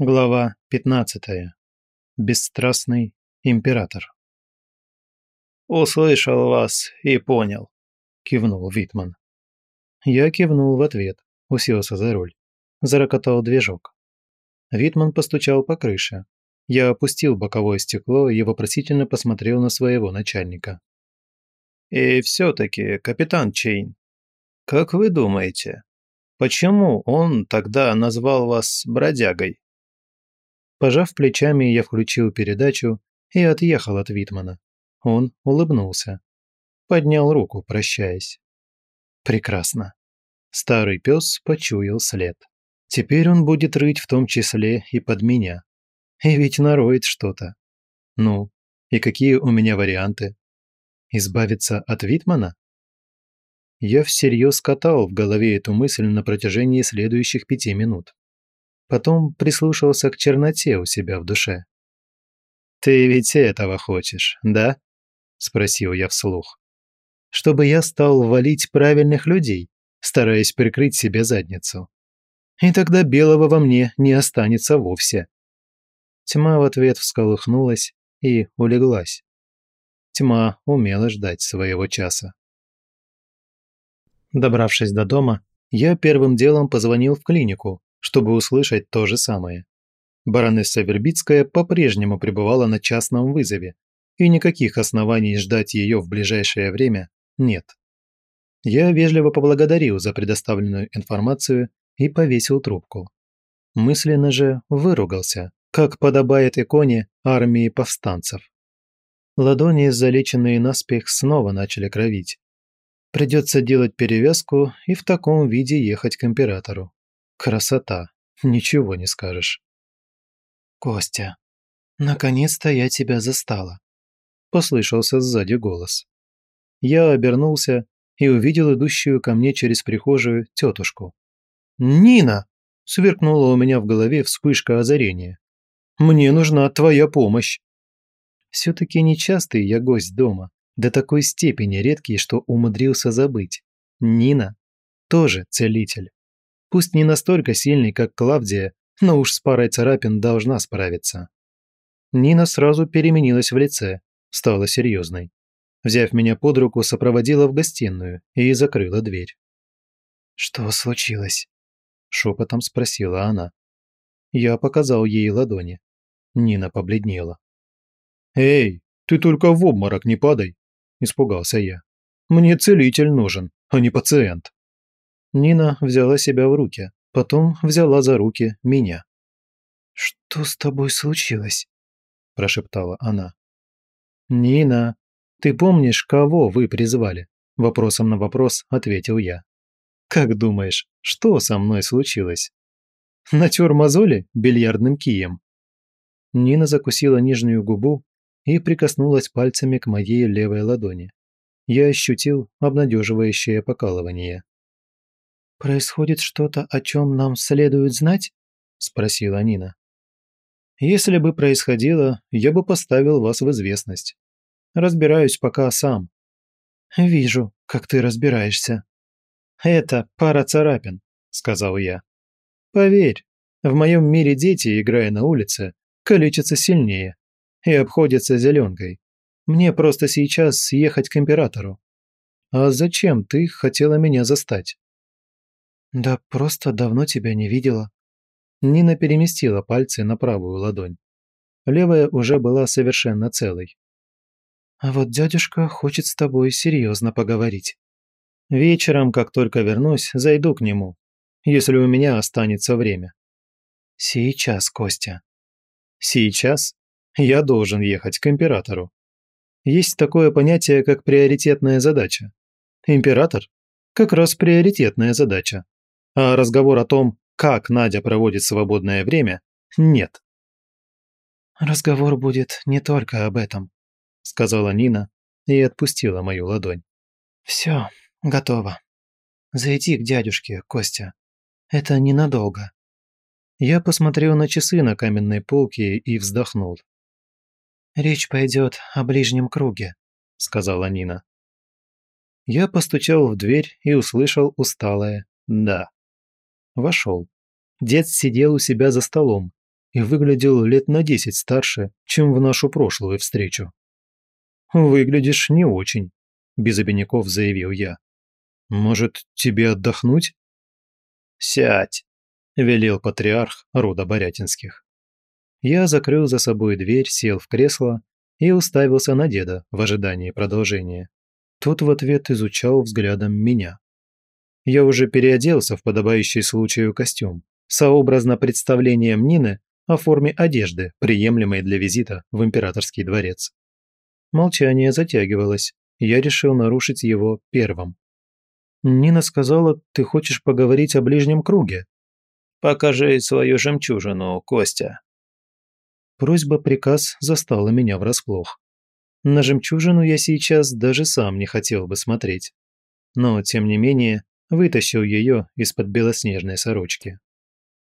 Глава 15. Бесстрастный император. «Услышал вас и понял», – кивнул Витман. Я кивнул в ответ, уселся за руль. Зарокотал движок. Витман постучал по крыше. Я опустил боковое стекло и вопросительно посмотрел на своего начальника. «И все-таки, капитан Чейн, как вы думаете, почему он тогда назвал вас бродягой?» Пожав плечами, я включил передачу и отъехал от Витмана. Он улыбнулся. Поднял руку, прощаясь. Прекрасно. Старый пес почуял след. Теперь он будет рыть в том числе и под меня. И ведь нароет что-то. Ну, и какие у меня варианты? Избавиться от Витмана? Я всерьез катал в голове эту мысль на протяжении следующих пяти минут. Потом прислушался к черноте у себя в душе. «Ты ведь этого хочешь, да?» – спросил я вслух. «Чтобы я стал валить правильных людей, стараясь прикрыть себе задницу. И тогда белого во мне не останется вовсе». Тьма в ответ всколыхнулась и улеглась. Тьма умела ждать своего часа. Добравшись до дома, я первым делом позвонил в клинику, чтобы услышать то же самое. Баронесса Вербицкая по-прежнему пребывала на частном вызове, и никаких оснований ждать ее в ближайшее время нет. Я вежливо поблагодарил за предоставленную информацию и повесил трубку. Мысленно же выругался, как подобает иконе армии повстанцев. Ладони, залеченные наспех, снова начали кровить. Придется делать перевязку и в таком виде ехать к императору. Красота, ничего не скажешь. «Костя, наконец-то я тебя застала», – послышался сзади голос. Я обернулся и увидел идущую ко мне через прихожую тетушку. «Нина!» – сверкнула у меня в голове вспышка озарения. «Мне нужна твоя помощь!» Все-таки нечастый я гость дома, до такой степени редкий, что умудрился забыть. Нина тоже целитель. Пусть не настолько сильный, как Клавдия, но уж с парой царапин должна справиться. Нина сразу переменилась в лице, стала серьезной. Взяв меня под руку, сопроводила в гостиную и закрыла дверь. «Что случилось?» – шепотом спросила она. Я показал ей ладони. Нина побледнела. «Эй, ты только в обморок не падай!» – испугался я. «Мне целитель нужен, а не пациент». Нина взяла себя в руки, потом взяла за руки меня. «Что с тобой случилось?» – прошептала она. «Нина, ты помнишь, кого вы призвали?» – вопросом на вопрос ответил я. «Как думаешь, что со мной случилось?» «Натер мозоли бильярдным кием?» Нина закусила нижнюю губу и прикоснулась пальцами к моей левой ладони. Я ощутил обнадеживающее покалывание. «Происходит что-то, о чем нам следует знать?» – спросила Нина. «Если бы происходило, я бы поставил вас в известность. Разбираюсь пока сам». «Вижу, как ты разбираешься». «Это пара царапин», – сказал я. «Поверь, в моем мире дети, играя на улице, калечатся сильнее и обходятся зеленкой. Мне просто сейчас съехать к императору. А зачем ты хотела меня застать?» «Да просто давно тебя не видела». Нина переместила пальцы на правую ладонь. Левая уже была совершенно целой. «А вот дядюшка хочет с тобой серьезно поговорить. Вечером, как только вернусь, зайду к нему, если у меня останется время». «Сейчас, Костя». «Сейчас? Я должен ехать к императору. Есть такое понятие, как приоритетная задача. Император – как раз приоритетная задача а разговор о том, как Надя проводит свободное время, нет. «Разговор будет не только об этом», – сказала Нина и отпустила мою ладонь. «Все, готово. Зайди к дядюшке, Костя. Это ненадолго». Я посмотрел на часы на каменной полке и вздохнул. «Речь пойдет о ближнем круге», – сказала Нина. Я постучал в дверь и услышал усталое «да». Вошел. Дед сидел у себя за столом и выглядел лет на десять старше, чем в нашу прошлую встречу. «Выглядишь не очень», – без обиняков заявил я. «Может, тебе отдохнуть?» «Сядь», – велел патриарх рода Борятинских. Я закрыл за собой дверь, сел в кресло и уставился на деда в ожидании продолжения. Тот в ответ изучал взглядом меня. Я уже переоделся в подобающий случаю костюм, сообразно представлением Нины о форме одежды, приемлемой для визита в императорский дворец. Молчание затягивалось, я решил нарушить его первым. «Нина сказала, ты хочешь поговорить о ближнем круге?» «Покажи свою жемчужину, Костя». Просьба-приказ застала меня врасплох. На жемчужину я сейчас даже сам не хотел бы смотреть. Но, тем не менее, вытащил ее из-под белоснежной сорочки.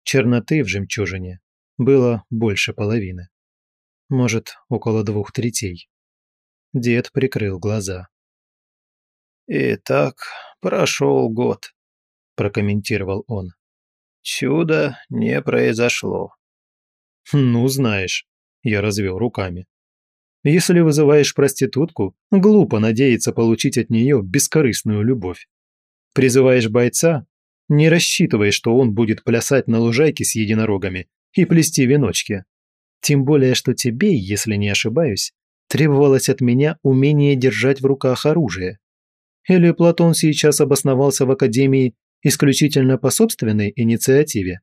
Черноты в жемчужине было больше половины. Может, около двух третей. Дед прикрыл глаза. «Итак, прошел год», – прокомментировал он. «Чудо не произошло». «Ну, знаешь», – я развел руками. «Если вызываешь проститутку, глупо надеяться получить от нее бескорыстную любовь. Призываешь бойца, не рассчитывай, что он будет плясать на лужайке с единорогами и плести веночки. Тем более, что тебе, если не ошибаюсь, требовалось от меня умение держать в руках оружие. Или Платон сейчас обосновался в Академии исключительно по собственной инициативе?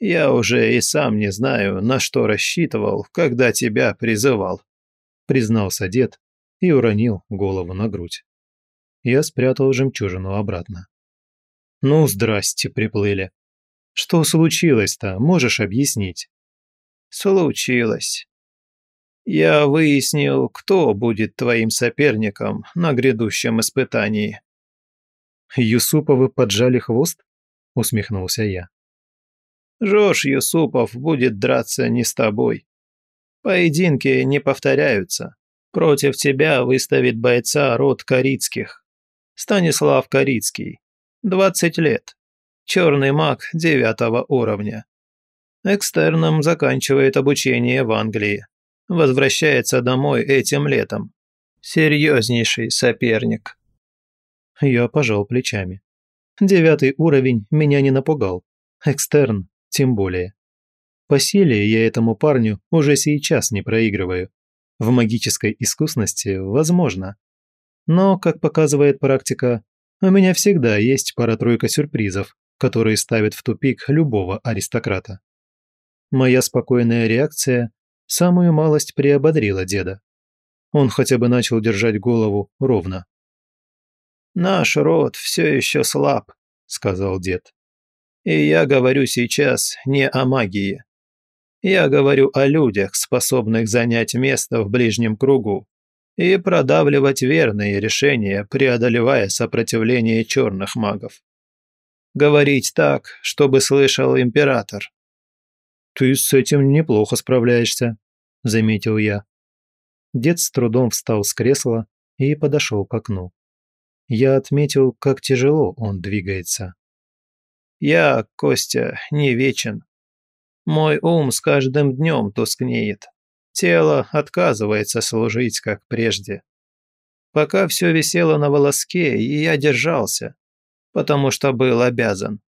«Я уже и сам не знаю, на что рассчитывал, когда тебя призывал», признался дед и уронил голову на грудь. Я спрятал жемчужину обратно. «Ну, здрасте, приплыли. Что случилось-то, можешь объяснить?» «Случилось. Я выяснил, кто будет твоим соперником на грядущем испытании». «Юсуповы поджали хвост?» – усмехнулся я. «Жош Юсупов будет драться не с тобой. Поединки не повторяются. Против тебя выставит бойца род Корицких. Станислав Корицкий. 20 лет. Черный маг девятого уровня. Экстерном заканчивает обучение в Англии. Возвращается домой этим летом. Серьезнейший соперник. Я пожал плечами. Девятый уровень меня не напугал. Экстерн тем более. По силе я этому парню уже сейчас не проигрываю. В магической искусности возможно. Но, как показывает практика, у меня всегда есть пара-тройка сюрпризов, которые ставят в тупик любого аристократа. Моя спокойная реакция самую малость приободрила деда. Он хотя бы начал держать голову ровно. «Наш род все еще слаб», — сказал дед. «И я говорю сейчас не о магии. Я говорю о людях, способных занять место в ближнем кругу и продавливать верные решения, преодолевая сопротивление черных магов. Говорить так, чтобы слышал император. «Ты с этим неплохо справляешься», – заметил я. Дед с трудом встал с кресла и подошел к окну. Я отметил, как тяжело он двигается. «Я, Костя, не вечен. Мой ум с каждым днем тускнеет. Тело отказывается служить, как прежде. Пока все висело на волоске, и я держался, потому что был обязан.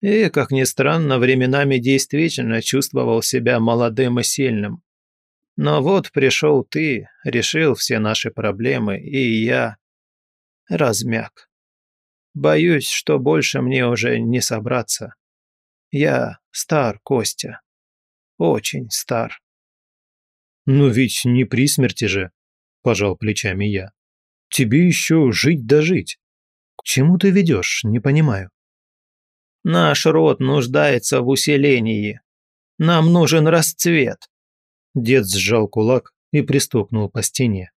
И, как ни странно, временами действительно чувствовал себя молодым и сильным. Но вот пришел ты, решил все наши проблемы, и я размяк. Боюсь, что больше мне уже не собраться. Я стар, Костя. Очень стар. «Но ведь не при смерти же», – пожал плечами я. «Тебе еще жить да жить. К чему ты ведешь, не понимаю». «Наш род нуждается в усилении. Нам нужен расцвет». Дед сжал кулак и пристукнул по стене.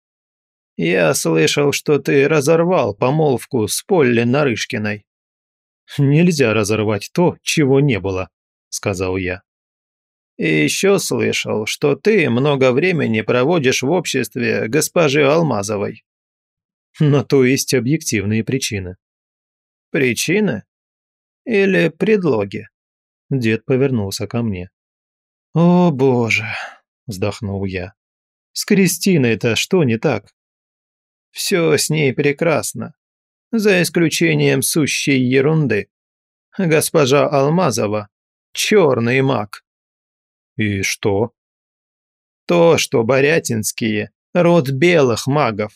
«Я слышал, что ты разорвал помолвку с Полли Нарышкиной». «Нельзя разорвать то, чего не было», – сказал я. И еще слышал, что ты много времени проводишь в обществе госпожи Алмазовой». На то есть объективные причины. «Причины? Или предлоги?» Дед повернулся ко мне. «О боже!» – вздохнул я. «С Кристиной-то что не так?» «Все с ней прекрасно, за исключением сущей ерунды. Госпожа Алмазова – черный маг». «И что?» «То, что Борятинские – род белых магов.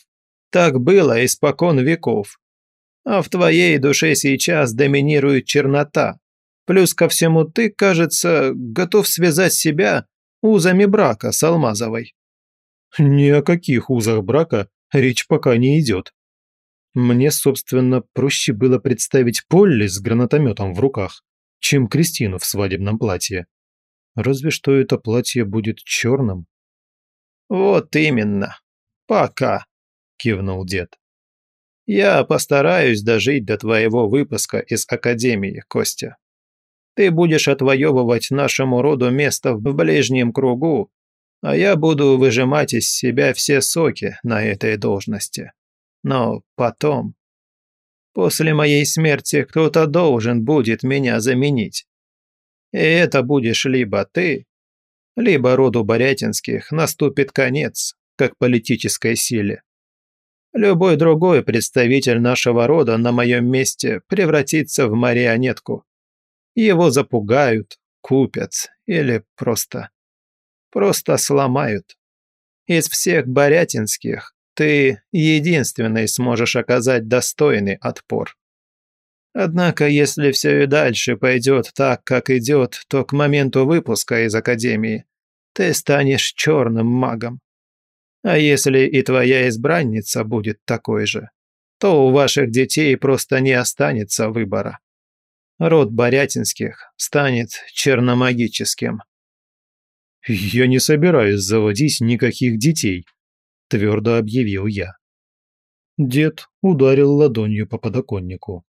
Так было испокон веков. А в твоей душе сейчас доминирует чернота. Плюс ко всему ты, кажется, готов связать себя узами брака с Алмазовой». «Ни о каких узах брака речь пока не идет. Мне, собственно, проще было представить Полли с гранатометом в руках, чем Кристину в свадебном платье. Разве что это платье будет черным». «Вот именно. Пока», – кивнул дед. «Я постараюсь дожить до твоего выпуска из Академии, Костя. Ты будешь отвоевывать нашему роду место в ближнем кругу, а я буду выжимать из себя все соки на этой должности. Но потом... После моей смерти кто-то должен будет меня заменить. И это будешь либо ты, либо роду Борятинских наступит конец, как политической силе. Любой другой представитель нашего рода на моем месте превратится в марионетку. Его запугают, купят или просто... просто сломают. Из всех борятинских ты единственный сможешь оказать достойный отпор. Однако, если все и дальше пойдет так, как идет, то к моменту выпуска из Академии ты станешь черным магом. А если и твоя избранница будет такой же, то у ваших детей просто не останется выбора род Борятинских станет черномагическим. «Я не собираюсь заводить никаких детей», – твердо объявил я. Дед ударил ладонью по подоконнику.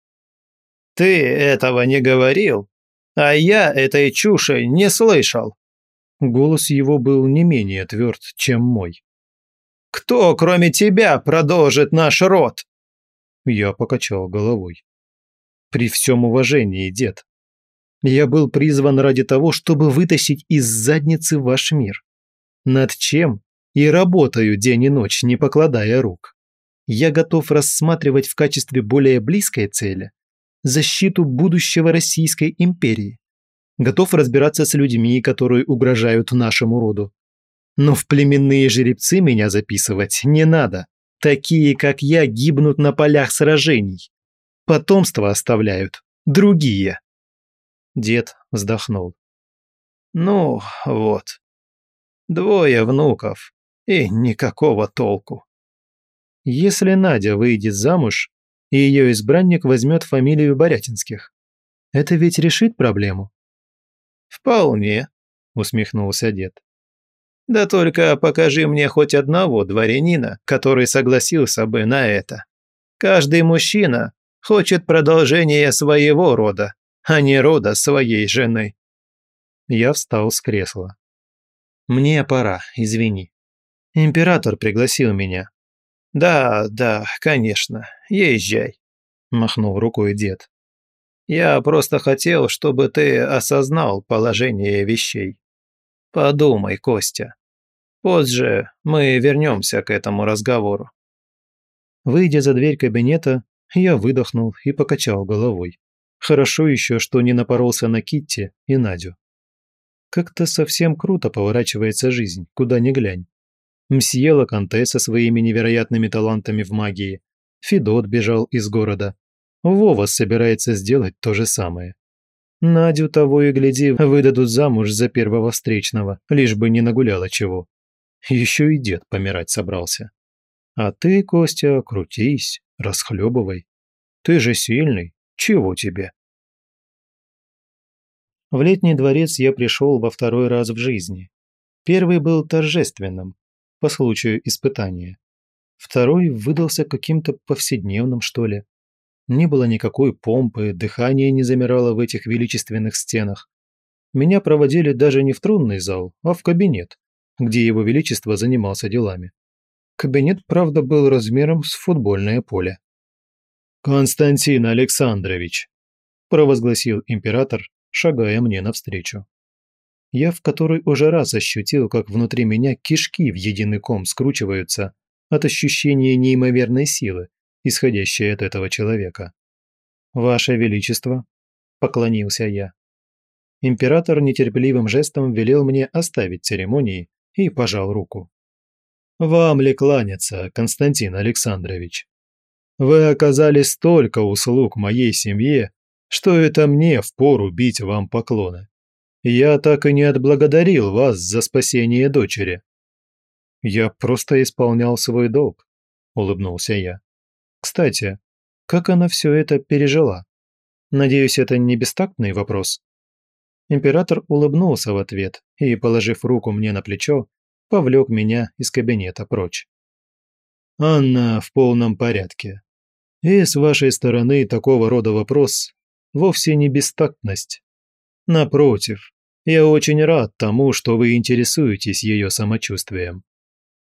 «Ты этого не говорил, а я этой чуши не слышал». Голос его был не менее тверд, чем мой. «Кто, кроме тебя, продолжит наш род?» Я покачал головой. При всем уважении, дед. Я был призван ради того, чтобы вытащить из задницы ваш мир. Над чем и работаю день и ночь, не покладая рук. Я готов рассматривать в качестве более близкой цели защиту будущего Российской империи. Готов разбираться с людьми, которые угрожают нашему роду. Но в племенные жеребцы меня записывать не надо. Такие, как я, гибнут на полях сражений. Потомство оставляют другие. Дед вздохнул. Ну, вот. Двое внуков и никакого толку. Если Надя выйдет замуж, и ее избранник возьмет фамилию Борятинских, это ведь решит проблему? Вполне, усмехнулся дед. Да только покажи мне хоть одного дворянина, который согласился бы на это. Каждый мужчина хочет продолжения своего рода, а не рода своей жены. Я встал с кресла. Мне пора, извини. Император пригласил меня. Да, да, конечно, езжай, махнул рукой дед. Я просто хотел, чтобы ты осознал положение вещей. Подумай, Костя. Позже мы вернемся к этому разговору. Выйдя за дверь кабинета, я выдохнул и покачал головой. Хорошо еще, что не напоролся на Китти и Надю. Как-то совсем круто поворачивается жизнь, куда ни глянь. Мсье Лаканте со своими невероятными талантами в магии. Федот бежал из города. Вова собирается сделать то же самое. Надю того и гляди, выдадут замуж за первого встречного, лишь бы не нагуляла чего. Еще и дед помирать собрался. А ты, Костя, крутись, расхлебывай. Ты же сильный, чего тебе? В летний дворец я пришел во второй раз в жизни. Первый был торжественным, по случаю испытания. Второй выдался каким-то повседневным, что ли. Не было никакой помпы, дыхание не замирало в этих величественных стенах. Меня проводили даже не в тронный зал, а в кабинет, где его величество занимался делами. Кабинет, правда, был размером с футбольное поле. «Константин Александрович», – провозгласил император, шагая мне навстречу. Я в который уже раз ощутил, как внутри меня кишки в единый ком скручиваются от ощущения неимоверной силы, исходящей от этого человека. «Ваше Величество», – поклонился я. Император нетерпеливым жестом велел мне оставить церемонии и пожал руку. «Вам ли кланяться, Константин Александрович? Вы оказали столько услуг моей семье, что это мне впору бить вам поклоны. Я так и не отблагодарил вас за спасение дочери». «Я просто исполнял свой долг», – улыбнулся я. «Кстати, как она все это пережила? Надеюсь, это не бестактный вопрос?» Император улыбнулся в ответ и, положив руку мне на плечо, повлек меня из кабинета прочь. «Анна в полном порядке. И с вашей стороны такого рода вопрос вовсе не бестактность. Напротив, я очень рад тому, что вы интересуетесь ее самочувствием.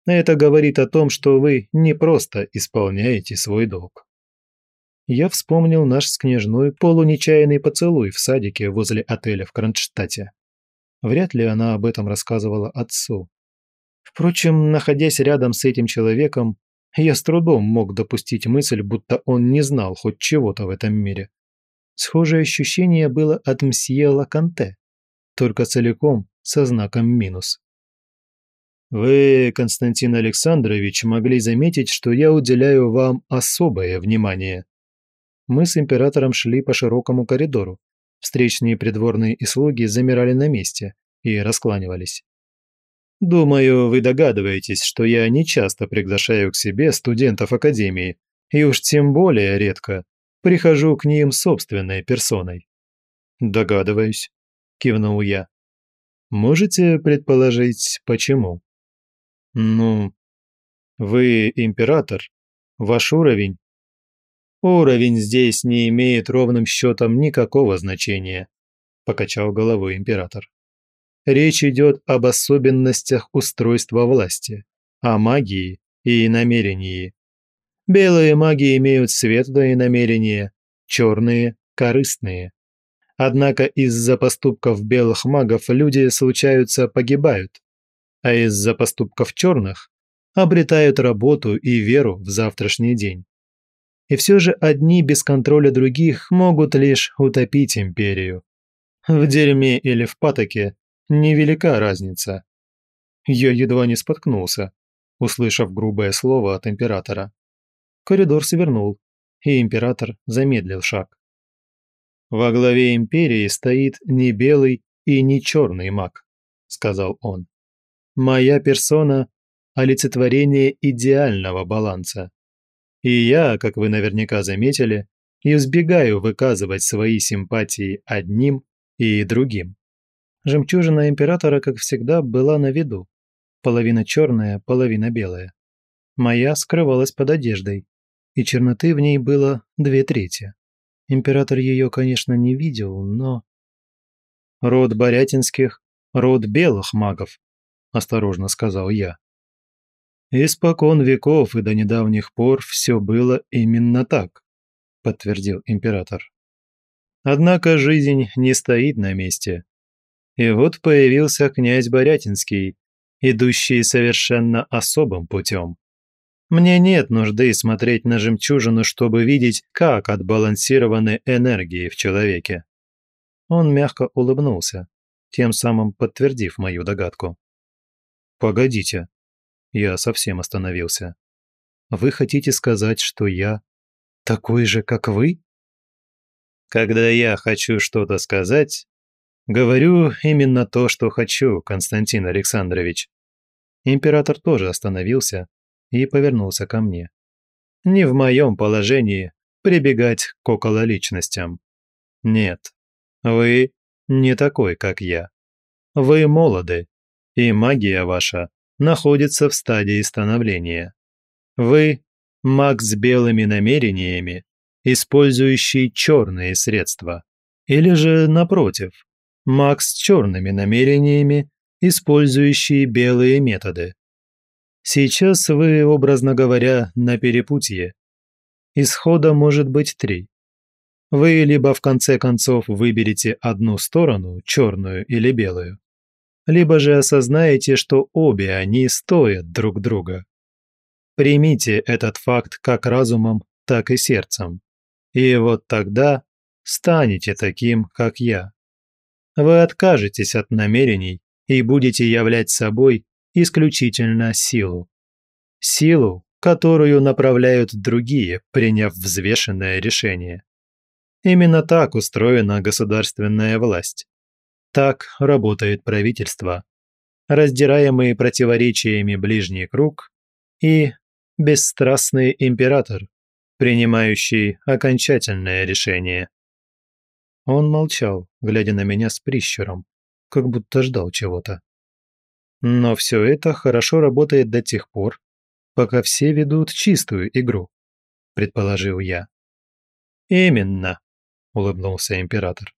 Это говорит о том, что вы не просто исполняете свой долг. Я вспомнил наш с княжной полунечаянный поцелуй в садике возле отеля в Кронштадте. Вряд ли она об этом рассказывала отцу. Впрочем, находясь рядом с этим человеком, я с трудом мог допустить мысль, будто он не знал хоть чего-то в этом мире. Схожее ощущение было от мсье Лаканте, только целиком со знаком минус. Вы, Константин Александрович, могли заметить, что я уделяю вам особое внимание. Мы с императором шли по широкому коридору. Встречные придворные и слуги замирали на месте и раскланивались. Думаю, вы догадываетесь, что я не часто приглашаю к себе студентов академии, и уж тем более редко прихожу к ним собственной персоной. Догадываюсь, кивнул я. Можете предположить, почему? Ну, вы император. Ваш уровень? Уровень здесь не имеет ровным счетом никакого значения, покачал головой император. Речь идет об особенностях устройства власти, о магии и намерении. Белые маги имеют светлые намерения, черные – корыстные. Однако из-за поступков белых магов люди случаются погибают, а из-за поступков черных обретают работу и веру в завтрашний день. И все же одни без контроля других могут лишь утопить империю. В дерьме или в патоке невелика разница. Я едва не споткнулся, услышав грубое слово от императора. Коридор свернул, и император замедлил шаг. «Во главе империи стоит не белый и не черный маг», – сказал он. Моя персона – олицетворение идеального баланса. И я, как вы наверняка заметили, избегаю выказывать свои симпатии одним и другим. Жемчужина императора, как всегда, была на виду. Половина черная, половина белая. Моя скрывалась под одеждой, и черноты в ней было две трети. Император ее, конечно, не видел, но... Род Борятинских – род белых магов, – осторожно сказал я. «Испокон веков и до недавних пор все было именно так», – подтвердил император. «Однако жизнь не стоит на месте. И вот появился князь Борятинский, идущий совершенно особым путем. Мне нет нужды смотреть на жемчужину, чтобы видеть, как отбалансированы энергии в человеке». Он мягко улыбнулся, тем самым подтвердив мою догадку. «Погодите». Я совсем остановился. «Вы хотите сказать, что я такой же, как вы?» «Когда я хочу что-то сказать, говорю именно то, что хочу, Константин Александрович». Император тоже остановился и повернулся ко мне. «Не в моем положении прибегать к окололичностям. Нет, вы не такой, как я. Вы молоды, и магия ваша находится в стадии становления. Вы – маг с белыми намерениями, использующий черные средства. Или же, напротив, маг с черными намерениями, использующий белые методы. Сейчас вы, образно говоря, на перепутье. Исхода может быть три. Вы либо в конце концов выберете одну сторону, черную или белую, либо же осознаете, что обе они стоят друг друга. Примите этот факт как разумом, так и сердцем. И вот тогда станете таким, как я. Вы откажетесь от намерений и будете являть собой исключительно силу. Силу, которую направляют другие, приняв взвешенное решение. Именно так устроена государственная власть. Так работает правительство. Раздираемый противоречиями ближний круг и бесстрастный император, принимающий окончательное решение. Он молчал, глядя на меня с прищуром, как будто ждал чего-то. Но все это хорошо работает до тех пор, пока все ведут чистую игру, предположил я. Именно, улыбнулся император.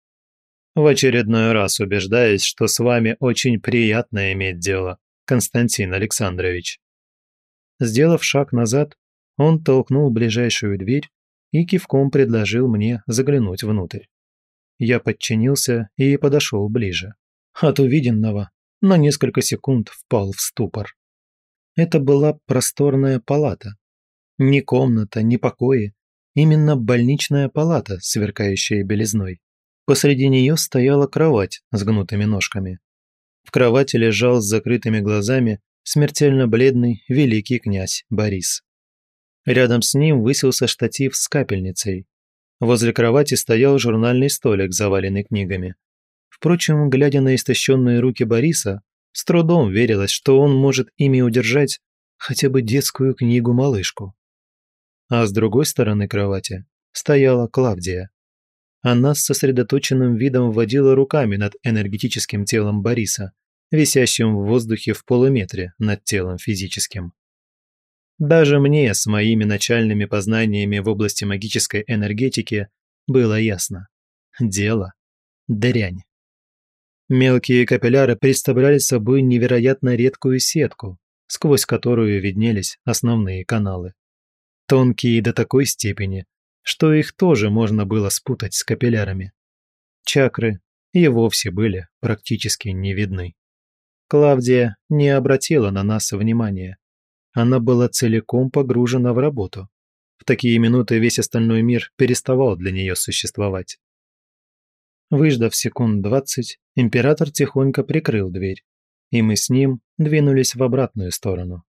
В очередной раз убеждаюсь, что с вами очень приятно иметь дело, Константин Александрович. Сделав шаг назад, он толкнул ближайшую дверь и кивком предложил мне заглянуть внутрь. Я подчинился и подошел ближе. От увиденного на несколько секунд впал в ступор. Это была просторная палата. Ни комната, ни покои. Именно больничная палата, сверкающая белизной. Посреди нее стояла кровать с гнутыми ножками. В кровати лежал с закрытыми глазами смертельно бледный великий князь Борис. Рядом с ним высился штатив с капельницей. Возле кровати стоял журнальный столик, заваленный книгами. Впрочем, глядя на истощенные руки Бориса, с трудом верилось, что он может ими удержать хотя бы детскую книгу-малышку. А с другой стороны кровати стояла Клавдия. Она с сосредоточенным видом водила руками над энергетическим телом Бориса, висящим в воздухе в полуметре над телом физическим. Даже мне с моими начальными познаниями в области магической энергетики было ясно. Дело – дрянь. Мелкие капилляры представляли собой невероятно редкую сетку, сквозь которую виднелись основные каналы. Тонкие до такой степени, что их тоже можно было спутать с капиллярами. Чакры и вовсе были практически не видны. Клавдия не обратила на нас внимания. Она была целиком погружена в работу. В такие минуты весь остальной мир переставал для нее существовать. Выждав секунд двадцать, император тихонько прикрыл дверь, и мы с ним двинулись в обратную сторону.